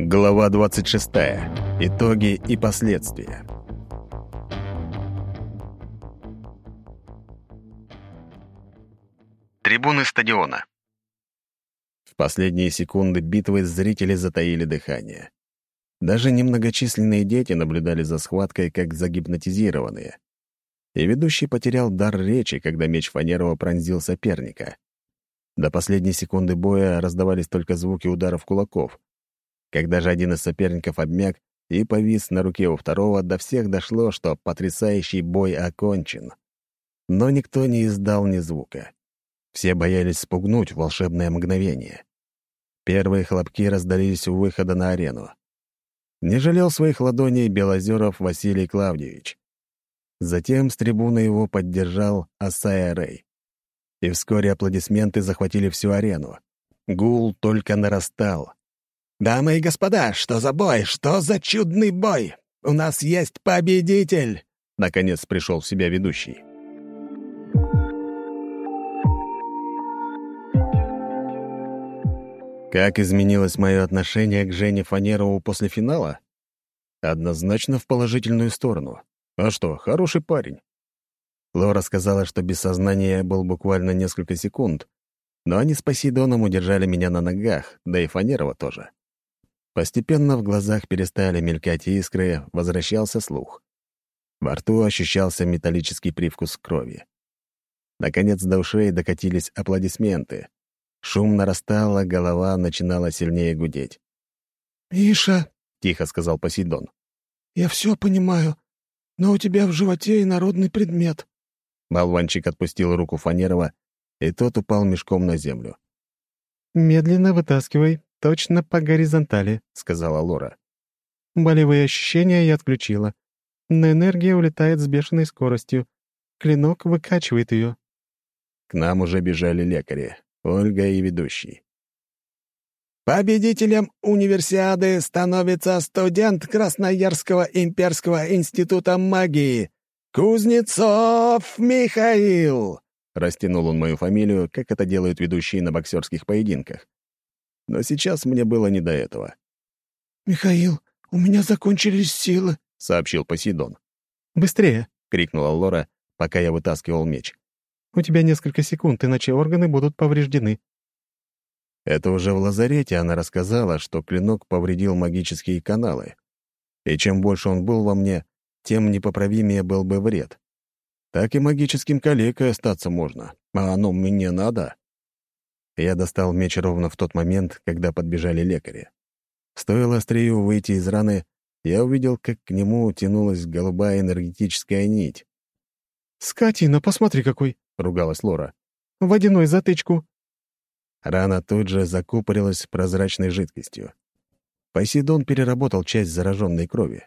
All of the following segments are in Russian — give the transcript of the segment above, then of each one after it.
Глава 26. Итоги и последствия. Трибуны стадиона. В последние секунды битвы зрители затаили дыхание. Даже немногочисленные дети наблюдали за схваткой, как загипнотизированные. И ведущий потерял дар речи, когда меч Фанерова пронзил соперника. До последней секунды боя раздавались только звуки ударов кулаков. Когда же один из соперников обмяк и повис на руке у второго, до всех дошло, что потрясающий бой окончен. Но никто не издал ни звука. Все боялись спугнуть волшебное мгновение. Первые хлопки раздались у выхода на арену. Не жалел своих ладоней Белозеров Василий Клавдевич. Затем с трибуны его поддержал Асая Рэй. И вскоре аплодисменты захватили всю арену. Гул только нарастал. «Дамы и господа, что за бой? Что за чудный бой? У нас есть победитель!» Наконец пришел в себя ведущий. Как изменилось мое отношение к Жене Фанерову после финала? Однозначно в положительную сторону. А что, хороший парень. Лора сказала, что без сознания был буквально несколько секунд, но они с Посейдоном удержали меня на ногах, да и Фанерова тоже. Постепенно в глазах перестали мелькать искры, возвращался слух. Во рту ощущался металлический привкус крови. Наконец до ушей докатились аплодисменты. Шум нарастал, а голова начинала сильнее гудеть. «Миша», — тихо сказал Посейдон, — «я все понимаю, но у тебя в животе инородный предмет». Болванчик отпустил руку Фанерова, и тот упал мешком на землю. «Медленно вытаскивай, точно по горизонтали», — сказала Лора. «Болевые ощущения я отключила, но энергия улетает с бешеной скоростью. Клинок выкачивает ее». К нам уже бежали лекари. Ольга и ведущий. Победителем универсиады становится студент Красноярского имперского института магии Кузнецов Михаил. Растянул он мою фамилию, как это делают ведущие на боксерских поединках. Но сейчас мне было не до этого. «Михаил, у меня закончились силы», — сообщил Посейдон. «Быстрее!» — крикнула Лора, пока я вытаскивал меч. У тебя несколько секунд, иначе органы будут повреждены». Это уже в лазарете она рассказала, что клинок повредил магические каналы. И чем больше он был во мне, тем непоправимее был бы вред. Так и магическим калекой остаться можно, а оно мне надо. Я достал меч ровно в тот момент, когда подбежали лекари. Стоило острию выйти из раны, я увидел, как к нему тянулась голубая энергетическая нить. «Скотина, посмотри какой!» — ругалась Лора. «Водяной затычку!» Рана тут же закупорилась прозрачной жидкостью. Посейдон переработал часть зараженной крови.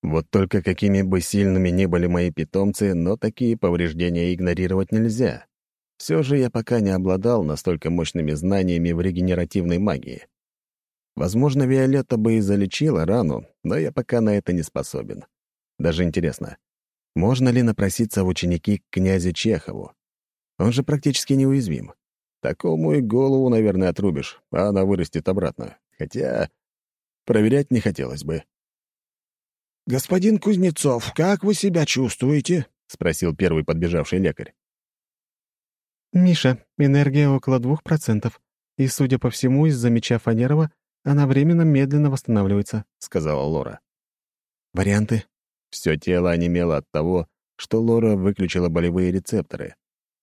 Вот только какими бы сильными ни были мои питомцы, но такие повреждения игнорировать нельзя. Все же я пока не обладал настолько мощными знаниями в регенеративной магии. Возможно, Виолетта бы и залечила рану, но я пока на это не способен. Даже интересно, можно ли напроситься в ученики к князю Чехову? Он же практически неуязвим. Такому и голову, наверное, отрубишь, а она вырастет обратно. Хотя проверять не хотелось бы. «Господин Кузнецов, как вы себя чувствуете?» — спросил первый подбежавший лекарь. «Миша, энергия около двух процентов, и, судя по всему, из-за меча Фанерова она временно медленно восстанавливается», — сказала Лора. «Варианты?» Все тело онемело от того, что Лора выключила болевые рецепторы.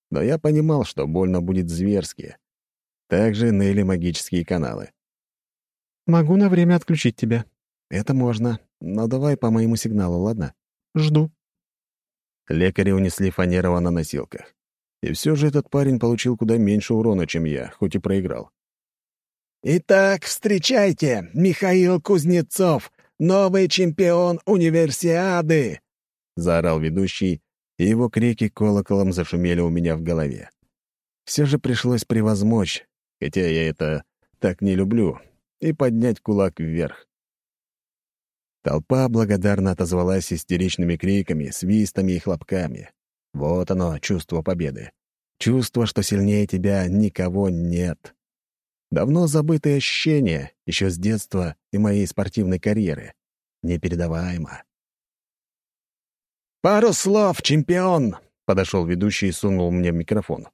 Но я понимал, что больно будет зверски. Также ныли магические каналы. «Могу на время отключить тебя». «Это можно, но давай по моему сигналу, ладно?» «Жду». Лекари унесли Фанерова на носилках. И все же этот парень получил куда меньше урона, чем я, хоть и проиграл. «Итак, встречайте, Михаил Кузнецов, Новый чемпион универсиады!» — заорал ведущий, и его крики колоколом зашумели у меня в голове. Все же пришлось превозмочь, хотя я это так не люблю, и поднять кулак вверх. Толпа благодарно отозвалась истеричными криками, свистами и хлопками. Вот оно, чувство победы. Чувство, что сильнее тебя никого нет. Давно забытые ощущения, еще с детства и моей спортивной карьеры. Непередаваемо. «Пару слов, чемпион!» — подошел ведущий и сунул мне микрофон.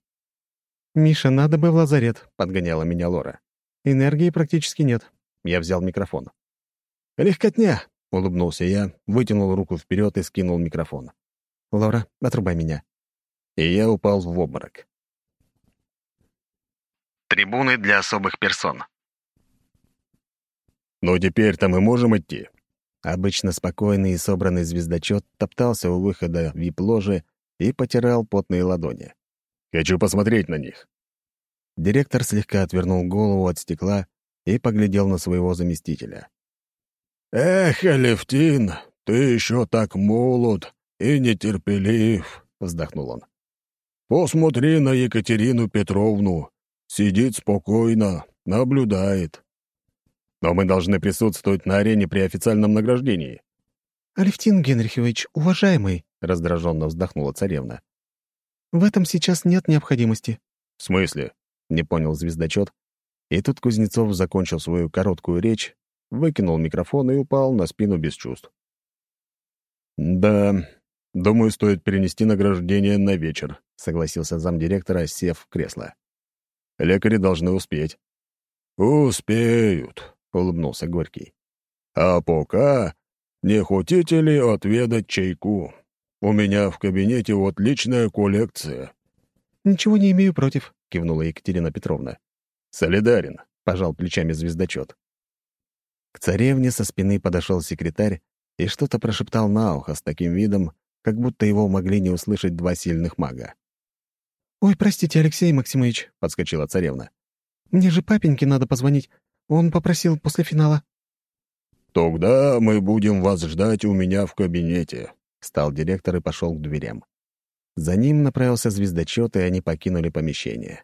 «Миша, надо бы в лазарет», — подгоняла меня Лора. «Энергии практически нет». Я взял микрофон. «Легкотня!» — улыбнулся я, вытянул руку вперед и скинул микрофон. «Лора, отрубай меня». И я упал в обморок. Трибуны для особых персон. «Ну, теперь-то мы можем идти?» Обычно спокойный и собранный звездочет топтался у выхода вип-ложи и потирал потные ладони. «Хочу посмотреть на них». Директор слегка отвернул голову от стекла и поглядел на своего заместителя. «Эх, Алевтин, ты еще так молод и нетерпелив», — вздохнул он. «Посмотри на Екатерину Петровну. Сидит спокойно, наблюдает». «Но мы должны присутствовать на арене при официальном награждении». «Алевтин Генрихович, уважаемый», — раздраженно вздохнула царевна. «В этом сейчас нет необходимости». «В смысле?» — не понял звездочет. И тут Кузнецов закончил свою короткую речь, выкинул микрофон и упал на спину без чувств. «Да, думаю, стоит перенести награждение на вечер», — согласился замдиректора, сев в кресло. «Лекари должны успеть». «Успеют», — улыбнулся Горький. «А пока не хотите ли отведать чайку? У меня в кабинете вот личная коллекция». «Ничего не имею против», — кивнула Екатерина Петровна. «Солидарен», — пожал плечами звездочет. К царевне со спины подошел секретарь и что-то прошептал на ухо с таким видом, как будто его могли не услышать два сильных мага. «Ой, простите, Алексей Максимович», — подскочила царевна. «Мне же папеньке надо позвонить. Он попросил после финала». «Тогда мы будем вас ждать у меня в кабинете», — стал директор и пошел к дверям. За ним направился звездочет, и они покинули помещение.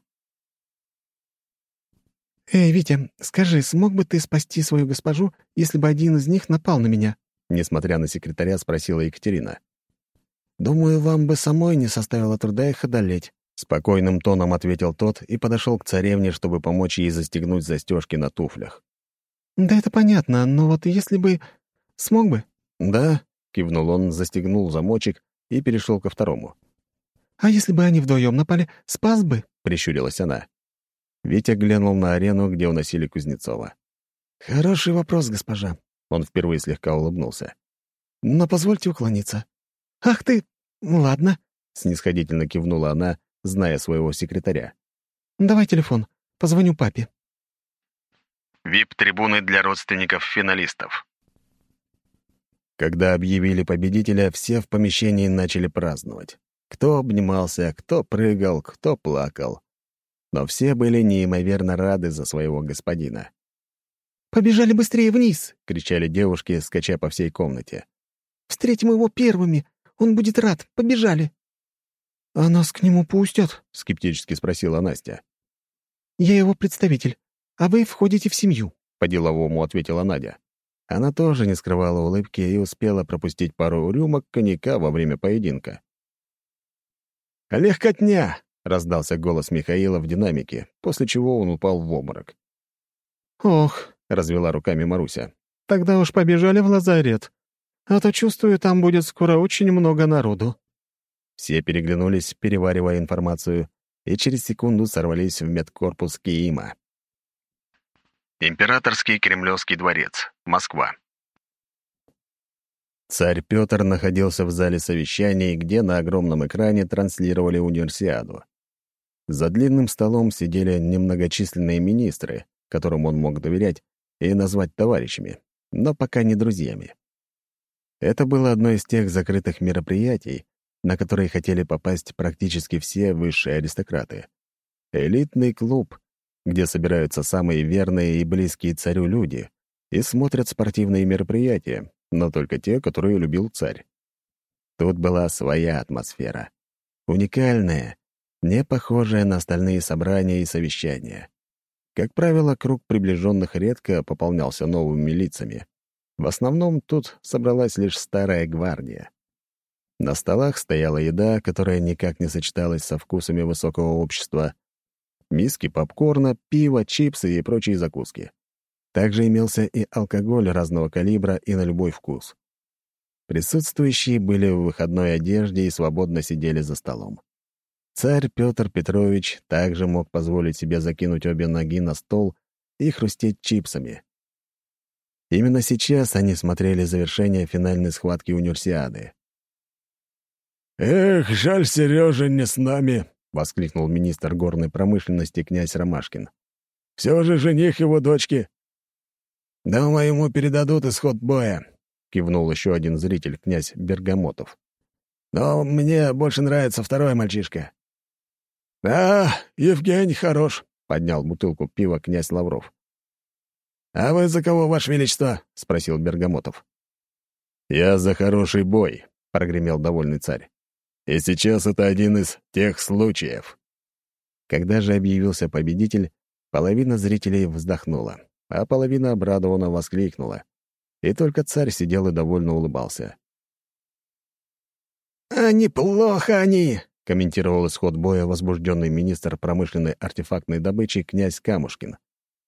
«Эй, Витя, скажи, смог бы ты спасти свою госпожу, если бы один из них напал на меня?» Несмотря на секретаря, спросила Екатерина. «Думаю, вам бы самой не составило труда их одолеть», — спокойным тоном ответил тот и подошел к царевне, чтобы помочь ей застегнуть застежки на туфлях. «Да это понятно, но вот если бы... смог бы?» «Да», — кивнул он, застегнул замочек и перешел ко второму. «А если бы они вдвоем напали, спас бы?» — прищурилась она. Витя глянул на арену, где уносили Кузнецова. «Хороший вопрос, госпожа». Он впервые слегка улыбнулся. «Но позвольте уклониться». «Ах ты! Ладно», — снисходительно кивнула она, зная своего секретаря. «Давай телефон. Позвоню папе». ВИП-трибуны для родственников финалистов. Когда объявили победителя, все в помещении начали праздновать. Кто обнимался, кто прыгал, кто плакал но все были неимоверно рады за своего господина. «Побежали быстрее вниз!» — кричали девушки, скача по всей комнате. «Встретим его первыми! Он будет рад! Побежали!» «А нас к нему пустят?» — скептически спросила Настя. «Я его представитель, а вы входите в семью», — по-деловому ответила Надя. Она тоже не скрывала улыбки и успела пропустить пару рюмок коньяка во время поединка. «Легкотня!» — раздался голос Михаила в динамике, после чего он упал в обморок. «Ох», — развела руками Маруся, — «тогда уж побежали в лазарет. А то, чувствую, там будет скоро очень много народу». Все переглянулись, переваривая информацию, и через секунду сорвались в медкорпус Киима. Императорский Кремлевский дворец, Москва. Царь Петр находился в зале совещаний, где на огромном экране транслировали универсиаду. За длинным столом сидели немногочисленные министры, которым он мог доверять и назвать товарищами, но пока не друзьями. Это было одно из тех закрытых мероприятий, на которые хотели попасть практически все высшие аристократы. Элитный клуб, где собираются самые верные и близкие царю люди и смотрят спортивные мероприятия, но только те, которые любил царь. Тут была своя атмосфера. Уникальная не похожая на остальные собрания и совещания. Как правило, круг приближенных редко пополнялся новыми лицами. В основном тут собралась лишь старая гвардия. На столах стояла еда, которая никак не сочеталась со вкусами высокого общества. миски попкорна, пиво, чипсы и прочие закуски. Также имелся и алкоголь разного калибра и на любой вкус. Присутствующие были в выходной одежде и свободно сидели за столом. Царь Петр Петрович также мог позволить себе закинуть обе ноги на стол и хрустеть чипсами. Именно сейчас они смотрели завершение финальной схватки универсиады. «Эх, жаль, Сережа не с нами», — воскликнул министр горной промышленности князь Ромашкин. «Все же жених его дочки». «Думаю, ему передадут исход боя», — кивнул еще один зритель, князь Бергамотов. «Но мне больше нравится второй мальчишка». «А, Евгений хорош», — поднял бутылку пива князь Лавров. «А вы за кого, Ваше Величество?» — спросил Бергамотов. «Я за хороший бой», — прогремел довольный царь. «И сейчас это один из тех случаев». Когда же объявился победитель, половина зрителей вздохнула, а половина обрадованно воскликнула. И только царь сидел и довольно улыбался. «А неплохо они!» — комментировал исход боя возбужденный министр промышленной артефактной добычи князь Камушкин.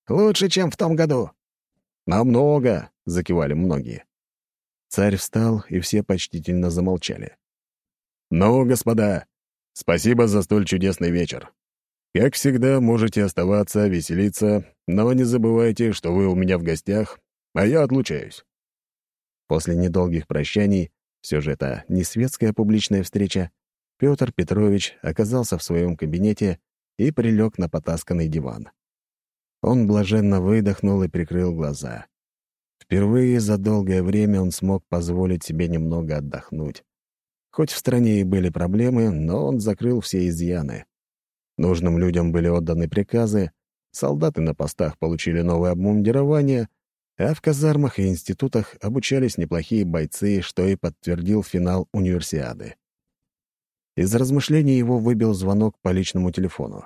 «Лучше, чем в том году». «Намного!» — закивали многие. Царь встал, и все почтительно замолчали. «Ну, господа, спасибо за столь чудесный вечер. Как всегда, можете оставаться, веселиться, но не забывайте, что вы у меня в гостях, а я отлучаюсь». После недолгих прощаний, все же это не светская публичная встреча, Петр Петрович оказался в своем кабинете и прилег на потасканный диван. Он блаженно выдохнул и прикрыл глаза. Впервые за долгое время он смог позволить себе немного отдохнуть. Хоть в стране и были проблемы, но он закрыл все изъяны. Нужным людям были отданы приказы, солдаты на постах получили новое обмундирование, а в казармах и институтах обучались неплохие бойцы, что и подтвердил финал универсиады. Из размышлений его выбил звонок по личному телефону.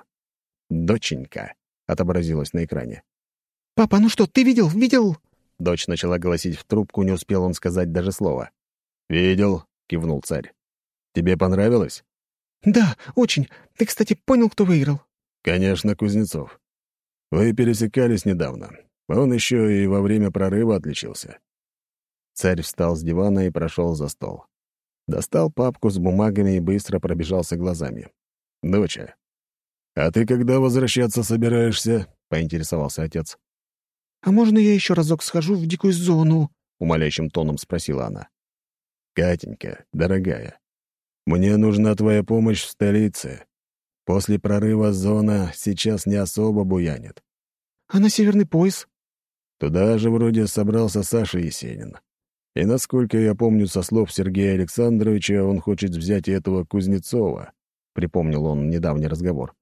«Доченька», — отобразилась на экране. «Папа, ну что, ты видел? Видел?» Дочь начала голосить в трубку, не успел он сказать даже слова. «Видел», — кивнул царь. «Тебе понравилось?» «Да, очень. Ты, кстати, понял, кто выиграл?» «Конечно, Кузнецов. Вы пересекались недавно. Он еще и во время прорыва отличился». Царь встал с дивана и прошел за стол. Достал папку с бумагами и быстро пробежался глазами. «Доча, а ты когда возвращаться собираешься?» — поинтересовался отец. «А можно я еще разок схожу в дикую зону?» — умоляющим тоном спросила она. «Катенька, дорогая, мне нужна твоя помощь в столице. После прорыва зона сейчас не особо буянит». «А на северный пояс?» Туда же вроде собрался Саша Есенин. И насколько я помню со слов Сергея Александровича, он хочет взять этого Кузнецова, припомнил он недавний разговор.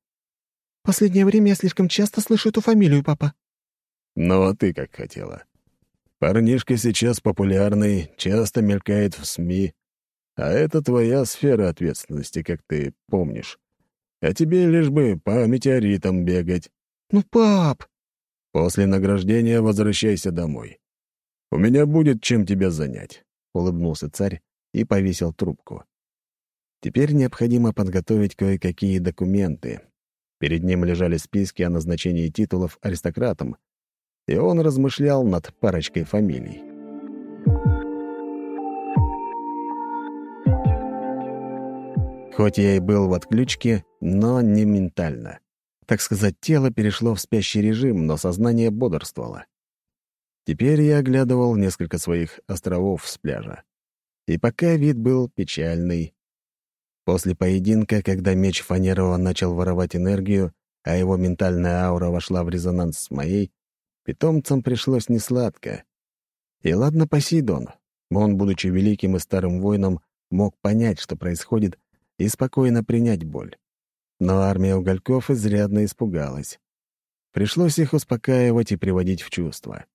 Последнее время я слишком часто слышу эту фамилию, папа. Ну, а ты как хотела. Парнишка сейчас популярный, часто мелькает в СМИ. А это твоя сфера ответственности, как ты помнишь. А тебе лишь бы по метеоритам бегать. Ну, пап! После награждения возвращайся домой. «У меня будет чем тебя занять», — улыбнулся царь и повесил трубку. Теперь необходимо подготовить кое-какие документы. Перед ним лежали списки о назначении титулов аристократам, и он размышлял над парочкой фамилий. Хоть я и был в отключке, но не ментально. Так сказать, тело перешло в спящий режим, но сознание бодрствовало. Теперь я оглядывал несколько своих островов с пляжа. И пока вид был печальный. После поединка, когда меч Фанерова начал воровать энергию, а его ментальная аура вошла в резонанс с моей, питомцам пришлось несладко. И ладно Посейдон. Он, будучи великим и старым воином, мог понять, что происходит, и спокойно принять боль. Но армия угольков изрядно испугалась. Пришлось их успокаивать и приводить в чувство.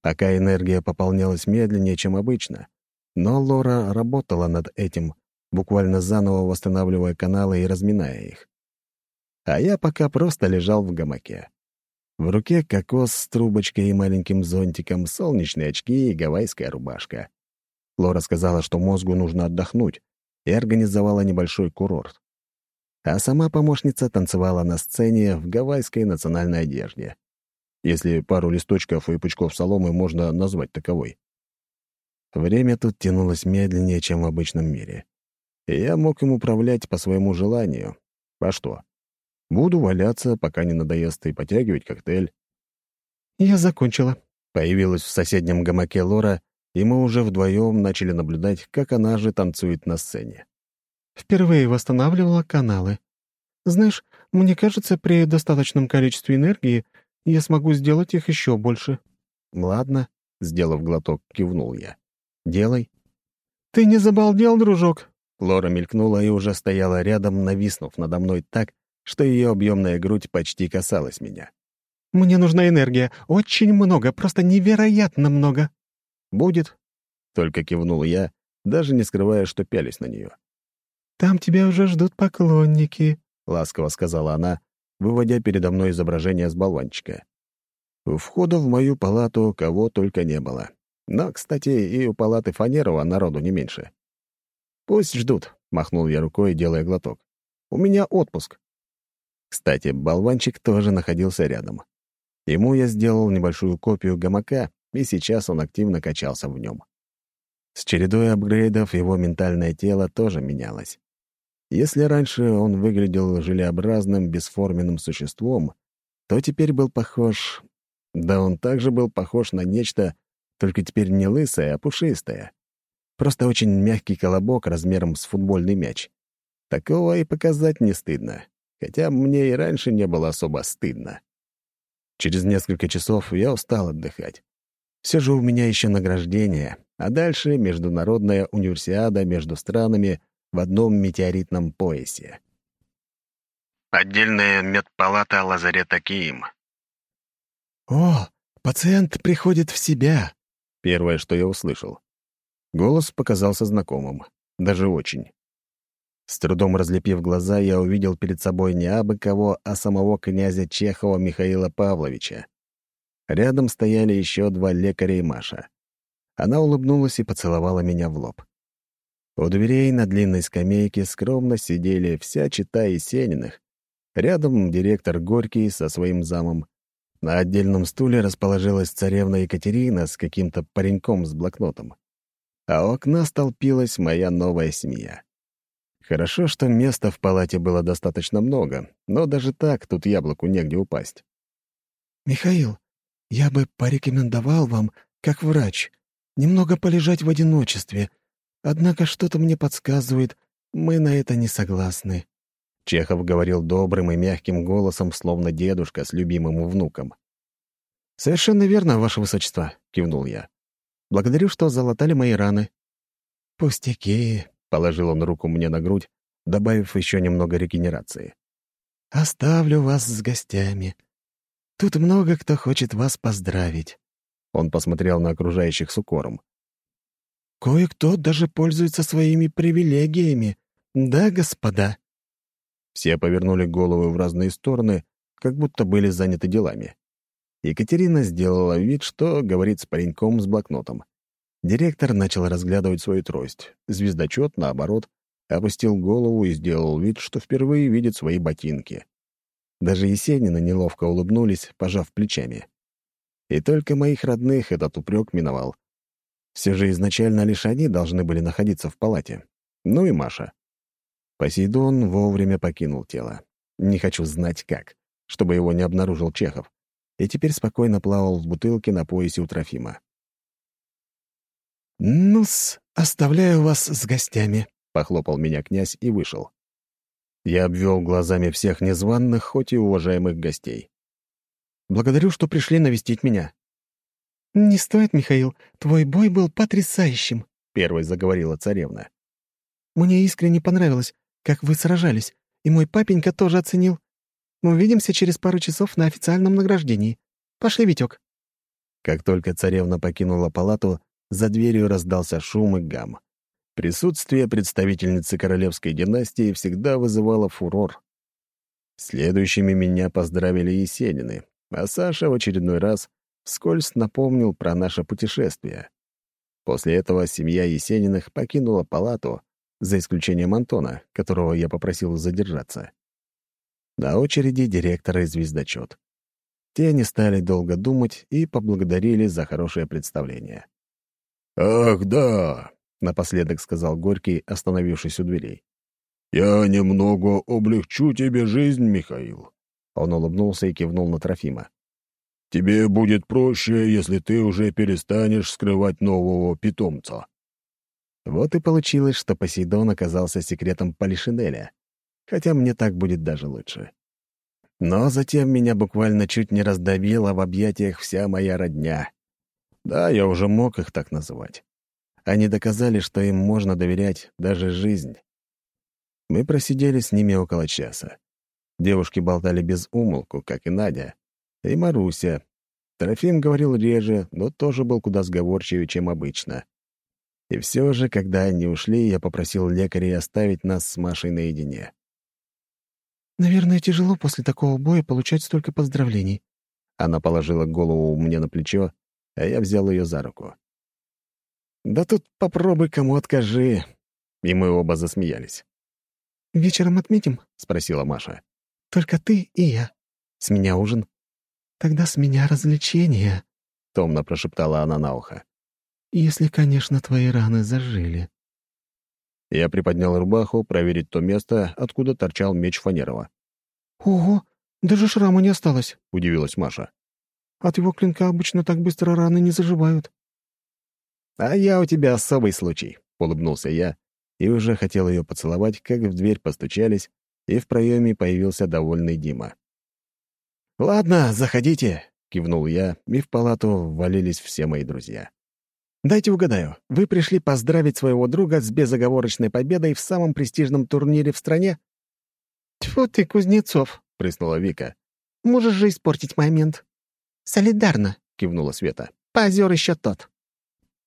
Пока энергия пополнялась медленнее, чем обычно. Но Лора работала над этим, буквально заново восстанавливая каналы и разминая их. А я пока просто лежал в гамаке. В руке кокос с трубочкой и маленьким зонтиком, солнечные очки и гавайская рубашка. Лора сказала, что мозгу нужно отдохнуть, и организовала небольшой курорт. а сама помощница танцевала на сцене в гавайской национальной одежде. Если пару листочков и пучков соломы можно назвать таковой. Время тут тянулось медленнее, чем в обычном мире. И я мог им управлять по своему желанию. А что? Буду валяться, пока не надоест, и потягивать коктейль. «Я закончила», — появилась в соседнем гамаке Лора, и мы уже вдвоем начали наблюдать, как она же танцует на сцене. Впервые восстанавливала каналы. Знаешь, мне кажется, при достаточном количестве энергии я смогу сделать их еще больше. Ладно, сделав глоток, кивнул я. Делай. Ты не забалдел, дружок? Лора мелькнула и уже стояла рядом, нависнув надо мной так, что ее объемная грудь почти касалась меня. «Мне нужна энергия. Очень много, просто невероятно много». «Будет», — только кивнул я, даже не скрывая, что пялись на нее. «Там тебя уже ждут поклонники», — ласково сказала она, выводя передо мной изображение с болванчика. У входа в мою палату кого только не было. Но, кстати, и у палаты Фанерова народу не меньше. «Пусть ждут», — махнул я рукой, делая глоток. «У меня отпуск». Кстати, болванчик тоже находился рядом. Ему я сделал небольшую копию гамака, и сейчас он активно качался в нем. С чередой апгрейдов его ментальное тело тоже менялось. Если раньше он выглядел желеобразным, бесформенным существом, то теперь был похож... Да он также был похож на нечто, только теперь не лысое, а пушистое. Просто очень мягкий колобок размером с футбольный мяч. Такого и показать не стыдно, хотя мне и раньше не было особо стыдно. Через несколько часов я устал отдыхать. Все же у меня еще награждение, а дальше международная универсиада между странами в одном метеоритном поясе. Отдельная медпалата лазарета Киим. «О, пациент приходит в себя!» — первое, что я услышал. Голос показался знакомым, даже очень. С трудом разлепив глаза, я увидел перед собой не абы кого, а самого князя Чехова Михаила Павловича. Рядом стояли еще два лекаря и Маша. Она улыбнулась и поцеловала меня в лоб. У дверей на длинной скамейке скромно сидели вся чита Есениных. Рядом директор Горький со своим замом. На отдельном стуле расположилась царевна Екатерина с каким-то пареньком с блокнотом. А у окна столпилась моя новая семья. Хорошо, что места в палате было достаточно много, но даже так тут яблоку негде упасть. «Михаил, я бы порекомендовал вам, как врач, немного полежать в одиночестве, однако что-то мне подсказывает, мы на это не согласны». Чехов говорил добрым и мягким голосом, словно дедушка с любимым внуком. «Совершенно верно, Ваше Высочество», — кивнул я. «Благодарю, что залатали мои раны». «Пустяки», Положил он руку мне на грудь, добавив еще немного регенерации. «Оставлю вас с гостями. Тут много кто хочет вас поздравить». Он посмотрел на окружающих с укором. «Кое-кто даже пользуется своими привилегиями. Да, господа?» Все повернули головы в разные стороны, как будто были заняты делами. Екатерина сделала вид, что говорит с пареньком с блокнотом. Директор начал разглядывать свою трость. Звездочет, наоборот, опустил голову и сделал вид, что впервые видит свои ботинки. Даже Есенина неловко улыбнулись, пожав плечами. И только моих родных этот упрек миновал. Все же изначально лишь они должны были находиться в палате. Ну и Маша. Посейдон вовремя покинул тело. Не хочу знать как, чтобы его не обнаружил Чехов. И теперь спокойно плавал в бутылке на поясе у Трофима. «Ну-с, оставляю вас с гостями», — похлопал меня князь и вышел. Я обвел глазами всех незваных, хоть и уважаемых гостей. «Благодарю, что пришли навестить меня». «Не стоит, Михаил, твой бой был потрясающим», — первой заговорила царевна. «Мне искренне понравилось, как вы сражались, и мой папенька тоже оценил. Увидимся через пару часов на официальном награждении. Пошли, Витек». Как только царевна покинула палату, за дверью раздался шум и гам. Присутствие представительницы королевской династии всегда вызывало фурор. Следующими меня поздравили Есенины, а Саша в очередной раз вскользь напомнил про наше путешествие. После этого семья Есениных покинула палату, за исключением Антона, которого я попросил задержаться. На очереди директор и звездочет. Те не стали долго думать и поблагодарили за хорошее представление. «Ах, да!» — напоследок сказал Горький, остановившись у дверей. «Я немного облегчу тебе жизнь, Михаил». Он улыбнулся и кивнул на Трофима. «Тебе будет проще, если ты уже перестанешь скрывать нового питомца». Вот и получилось, что Посейдон оказался секретом Полишинеля, хотя мне так будет даже лучше. Но затем меня буквально чуть не раздавила в объятиях вся моя родня. Да, я уже мог их так называть. Они доказали, что им можно доверять даже жизнь. Мы просидели с ними около часа. Девушки болтали без умолку, как и Надя, и Маруся. Трофим говорил реже, но тоже был куда сговорчивее, чем обычно. И все же, когда они ушли, я попросил лекаря оставить нас с Машей наедине. «Наверное, тяжело после такого боя получать столько поздравлений». Она положила голову мне на плечо, а я взял ее за руку. «Да тут попробуй кому откажи». И мы оба засмеялись. «Вечером отметим?» — спросила Маша. «Только ты и я. С меня ужин?» «Тогда с меня развлечения», — томно прошептала она на ухо. «Если, конечно, твои раны зажили». Я приподнял рубаху, проверить то место, откуда торчал меч Фанерова. «Ого, даже шрама не осталось», — удивилась Маша. «От его клинка обычно так быстро раны не заживают». «А я у тебя особый случай», — улыбнулся я и уже хотел ее поцеловать, как в дверь постучались, и в проеме появился довольный Дима. «Ладно, заходите», — кивнул я, и в палату ввалились все мои друзья. Дайте угадаю, вы пришли поздравить своего друга с безоговорочной победой в самом престижном турнире в стране? Тьфу ты, Кузнецов, прыснула Вика. Можешь же испортить момент. Солидарно, кивнула Света. Позер еще тот.